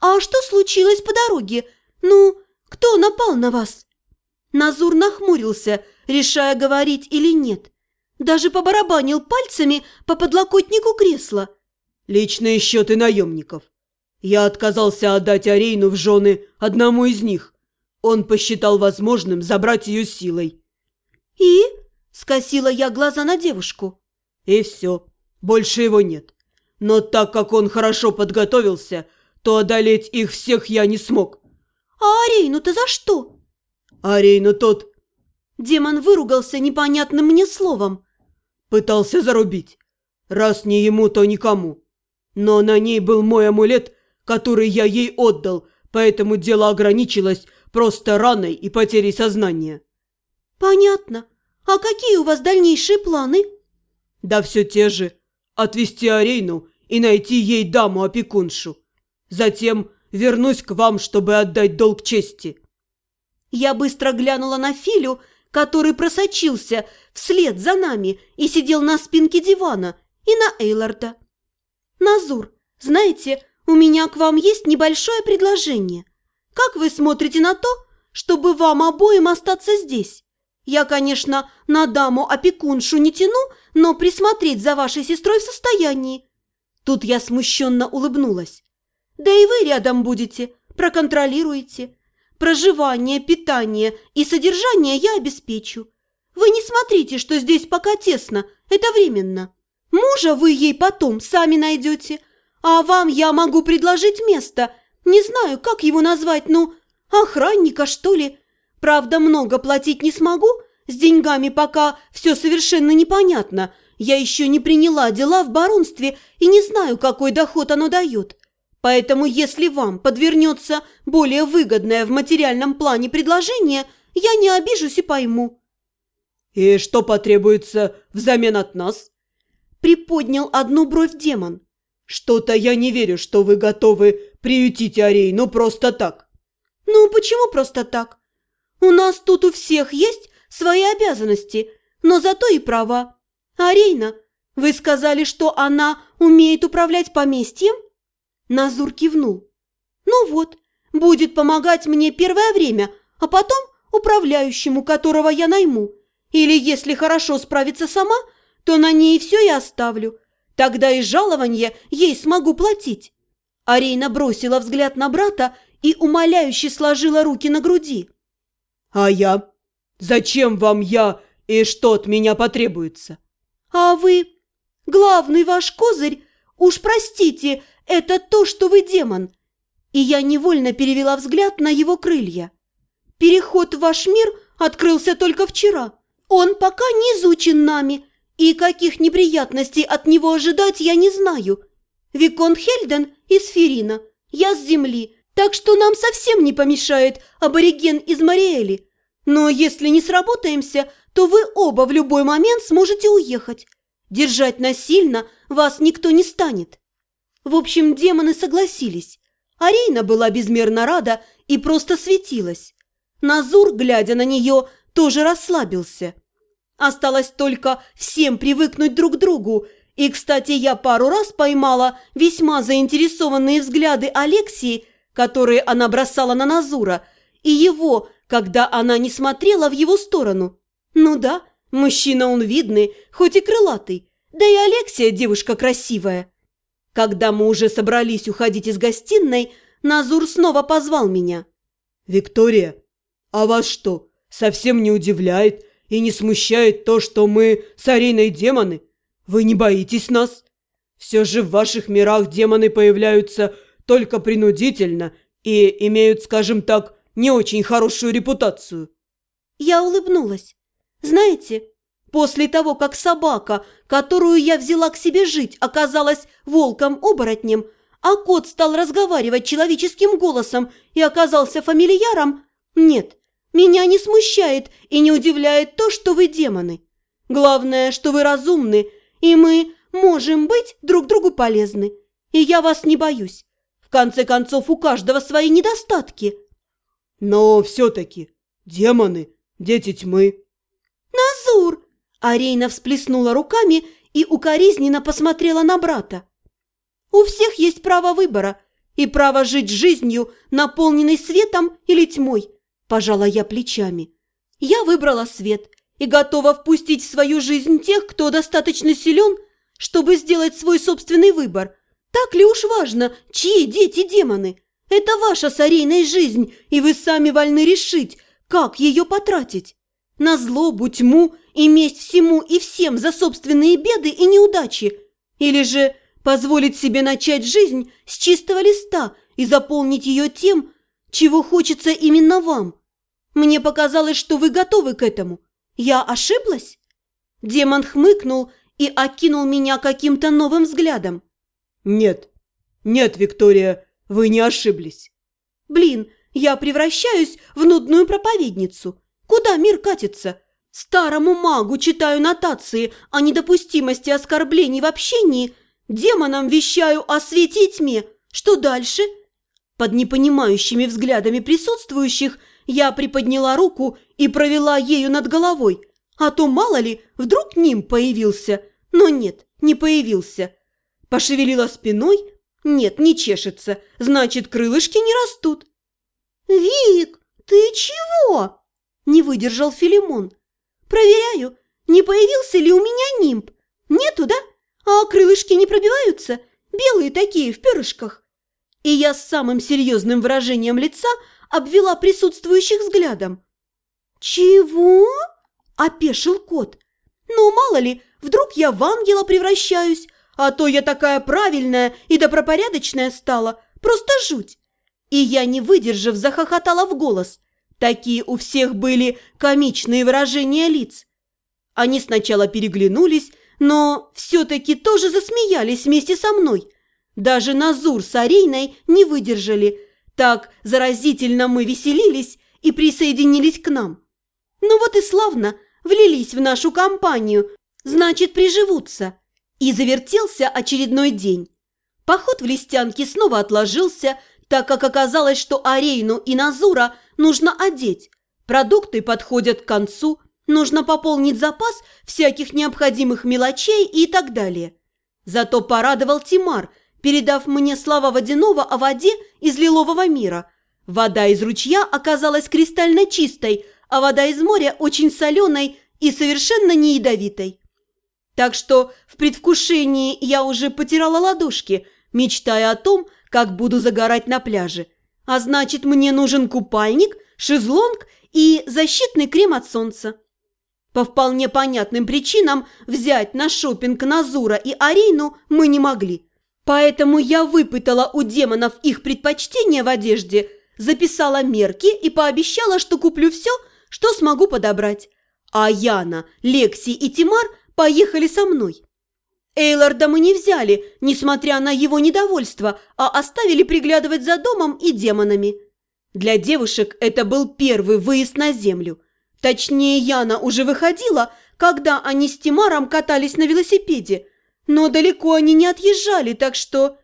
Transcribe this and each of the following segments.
«А что случилось по дороге? Ну, кто напал на вас?» Назур нахмурился, решая, говорить или нет. Даже побарабанил пальцами по подлокотнику кресла. «Личные счеты наемников. Я отказался отдать Арейну в жены одному из них. Он посчитал возможным забрать ее силой». «И?» – скосила я глаза на девушку. «И все. Больше его нет. Но так как он хорошо подготовился, то одолеть их всех я не смог». «А Арейну-то за что?» «Арейну тот...» Демон выругался непонятным мне словом. «Пытался зарубить. Раз не ему, то никому. Но на ней был мой амулет, который я ей отдал, поэтому дело ограничилось просто раной и потерей сознания». «Понятно. А какие у вас дальнейшие планы?» «Да все те же. Отвезти Арейну и найти ей даму-опекуншу. Затем вернусь к вам, чтобы отдать долг чести». Я быстро глянула на Филю, который просочился вслед за нами и сидел на спинке дивана, и на Эйларда. «Назур, знаете, у меня к вам есть небольшое предложение. Как вы смотрите на то, чтобы вам обоим остаться здесь? Я, конечно, на даму-опекуншу не тяну, но присмотреть за вашей сестрой в состоянии». Тут я смущенно улыбнулась. «Да и вы рядом будете, проконтролируете. Проживание, питание и содержание я обеспечу. Вы не смотрите, что здесь пока тесно, это временно. Мужа вы ей потом сами найдете, а вам я могу предложить место. Не знаю, как его назвать, ну, охранника, что ли. Правда, много платить не смогу, с деньгами пока все совершенно непонятно. Я еще не приняла дела в баронстве и не знаю, какой доход оно дает. Поэтому, если вам подвернется более выгодное в материальном плане предложение, я не обижусь и пойму». «И что потребуется взамен от нас?» Приподнял одну бровь демон. «Что-то я не верю, что вы готовы приютить Арей, ну просто так». «Ну, почему просто так? У нас тут у всех есть свои обязанности, но зато и права. Арейна, вы сказали, что она умеет управлять поместьем?» Назур кивнул. «Ну вот, будет помогать мне первое время, а потом управляющему, которого я найму. Или, если хорошо справится сама, то на ней все и оставлю. Тогда и жалование ей смогу платить». Арейна бросила взгляд на брата и умоляюще сложила руки на груди. «А я? Зачем вам я и что от меня потребуется?» «А вы? Главный ваш козырь? Уж простите, это то, что вы демон!» И я невольно перевела взгляд на его крылья. «Переход в ваш мир открылся только вчера. Он пока не изучен нами, и каких неприятностей от него ожидать я не знаю. Викон Хельден из Ферина, я с Земли, так что нам совсем не помешает абориген из Мариэли. Но если не сработаемся, то вы оба в любой момент сможете уехать. Держать насильно вас никто не станет». В общем, демоны согласились. Арина была безмерно рада и просто светилась. Назур, глядя на нее, тоже расслабился. Осталось только всем привыкнуть друг к другу. И, кстати, я пару раз поймала весьма заинтересованные взгляды Алексии, которые она бросала на Назура, и его, когда она не смотрела в его сторону. Ну да, мужчина он видный, хоть и крылатый, да и Алексия девушка красивая. Когда мы уже собрались уходить из гостиной, Назур снова позвал меня. «Виктория, а вас что, совсем не удивляет и не смущает то, что мы с Ариной демоны? Вы не боитесь нас? Все же в ваших мирах демоны появляются только принудительно и имеют, скажем так, не очень хорошую репутацию». Я улыбнулась. «Знаете, После того, как собака, которую я взяла к себе жить, оказалась волком-оборотнем, а кот стал разговаривать человеческим голосом и оказался фамильяром, нет, меня не смущает и не удивляет то, что вы демоны. Главное, что вы разумны, и мы можем быть друг другу полезны. И я вас не боюсь. В конце концов, у каждого свои недостатки. Но все-таки демоны, дети тьмы. Назур! Арейна всплеснула руками и укоризненно посмотрела на брата. «У всех есть право выбора, и право жить жизнью, наполненной светом или тьмой. Пожала я плечами. Я выбрала свет и готова впустить в свою жизнь тех, кто достаточно силен, чтобы сделать свой собственный выбор. Так ли уж важно, чьи дети демоны? Это ваша сарейная жизнь, и вы сами вольны решить, как ее потратить. На злобу, тьму и месть всему и всем за собственные беды и неудачи. Или же позволить себе начать жизнь с чистого листа и заполнить ее тем, чего хочется именно вам. Мне показалось, что вы готовы к этому. Я ошиблась? Демон хмыкнул и окинул меня каким-то новым взглядом. Нет, нет, Виктория, вы не ошиблись. Блин, я превращаюсь в нудную проповедницу. Куда мир катится? Старому магу читаю нотации о недопустимости оскорблений в общении, демонам вещаю о свете и тьме. Что дальше? Под непонимающими взглядами присутствующих я приподняла руку и провела ею над головой. А то, мало ли, вдруг ним появился. Но нет, не появился. Пошевелила спиной. Нет, не чешется. Значит, крылышки не растут. «Вик, ты чего?» Не выдержал Филимон. «Проверяю, не появился ли у меня нимб. Нету, да? А крылышки не пробиваются? Белые такие, в перышках». И я с самым серьезным выражением лица обвела присутствующих взглядом. «Чего?» – опешил кот. «Ну, мало ли, вдруг я в ангела превращаюсь, а то я такая правильная и добропорядочная стала, просто жуть!» И я, не выдержав, захохотала в голос. Такие у всех были комичные выражения лиц. Они сначала переглянулись, но все-таки тоже засмеялись вместе со мной. Даже Назур с Арейной не выдержали – так заразительно мы веселились и присоединились к нам. Ну вот и славно, влились в нашу компанию, значит, приживутся. И завертелся очередной день. Поход в Листянке снова отложился, так как оказалось, что Арейну и Назура нужно одеть. Продукты подходят к концу, нужно пополнить запас всяких необходимых мелочей и так далее. Зато порадовал Тимар – передав мне слова Водянова о воде из лилового мира. Вода из ручья оказалась кристально чистой, а вода из моря очень соленой и совершенно не ядовитой. Так что в предвкушении я уже потирала ладошки, мечтая о том, как буду загорать на пляже. А значит, мне нужен купальник, шезлонг и защитный крем от солнца. По вполне понятным причинам взять на шопинг Назура и Арейну мы не могли – Поэтому я выпытала у демонов их предпочтения в одежде, записала мерки и пообещала, что куплю все, что смогу подобрать. А Яна, Лекси и Тимар поехали со мной. Эйларда мы не взяли, несмотря на его недовольство, а оставили приглядывать за домом и демонами. Для девушек это был первый выезд на землю. Точнее, Яна уже выходила, когда они с Тимаром катались на велосипеде – но далеко они не отъезжали, так что...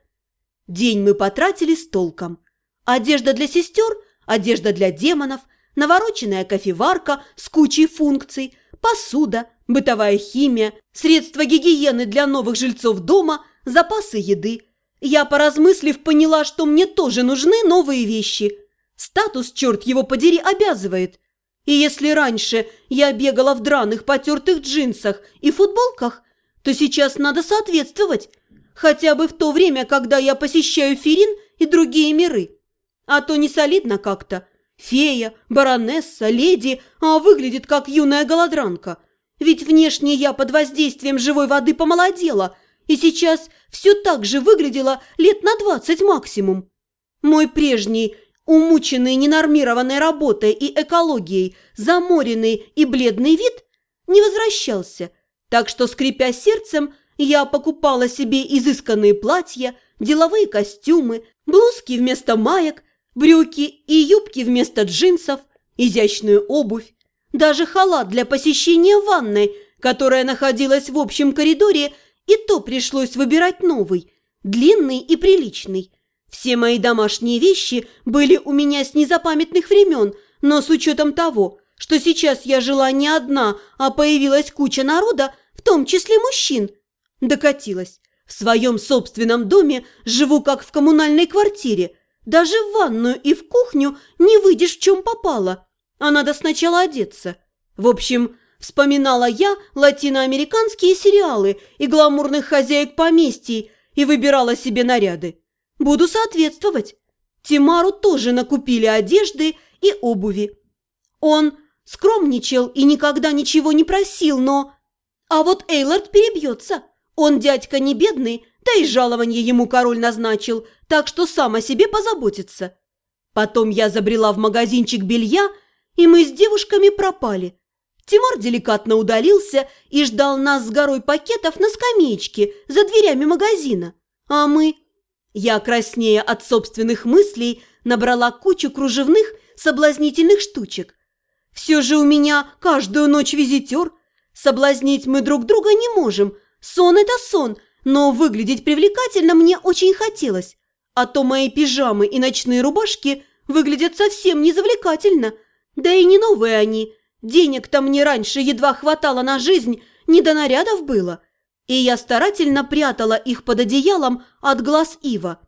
День мы потратили с толком. Одежда для сестер, одежда для демонов, навороченная кофеварка с кучей функций, посуда, бытовая химия, средства гигиены для новых жильцов дома, запасы еды. Я, поразмыслив, поняла, что мне тоже нужны новые вещи. Статус, черт его подери, обязывает. И если раньше я бегала в драных потертых джинсах и футболках, то сейчас надо соответствовать, хотя бы в то время, когда я посещаю Ферин и другие миры. А то не солидно как-то. Фея, баронесса, леди, а выглядит как юная голодранка. Ведь внешне я под воздействием живой воды помолодела, и сейчас все так же выглядела лет на двадцать максимум. Мой прежний, умученный ненормированной работой и экологией, заморенный и бледный вид не возвращался – так что, скрипя сердцем, я покупала себе изысканные платья, деловые костюмы, блузки вместо маек, брюки и юбки вместо джинсов, изящную обувь, даже халат для посещения ванной, которая находилась в общем коридоре, и то пришлось выбирать новый, длинный и приличный. Все мои домашние вещи были у меня с незапамятных времен, но с учетом того, что сейчас я жила не одна, а появилась куча народа, в том числе мужчин. Докатилась. В своем собственном доме живу как в коммунальной квартире. Даже в ванную и в кухню не выйдешь в чем попало. А надо сначала одеться. В общем, вспоминала я латиноамериканские сериалы и гламурных хозяек поместий и выбирала себе наряды. Буду соответствовать. Тимару тоже накупили одежды и обуви. Он скромничал и никогда ничего не просил, но... А вот Эйлард перебьется. Он дядька не бедный, да и жалование ему король назначил, так что сам о себе позаботится. Потом я забрела в магазинчик белья, и мы с девушками пропали. Тимар деликатно удалился и ждал нас с горой пакетов на скамеечке за дверями магазина. А мы... Я, краснея от собственных мыслей, набрала кучу кружевных соблазнительных штучек. Все же у меня каждую ночь визитер. Соблазнить мы друг друга не можем. Сон – это сон, но выглядеть привлекательно мне очень хотелось. А то мои пижамы и ночные рубашки выглядят совсем не завлекательно. Да и не новые они. Денег-то мне раньше едва хватало на жизнь, не до нарядов было. И я старательно прятала их под одеялом от глаз Ива.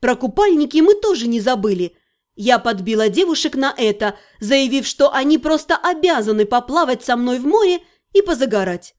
Про купальники мы тоже не забыли – я подбила девушек на это, заявив, что они просто обязаны поплавать со мной в море и позагорать.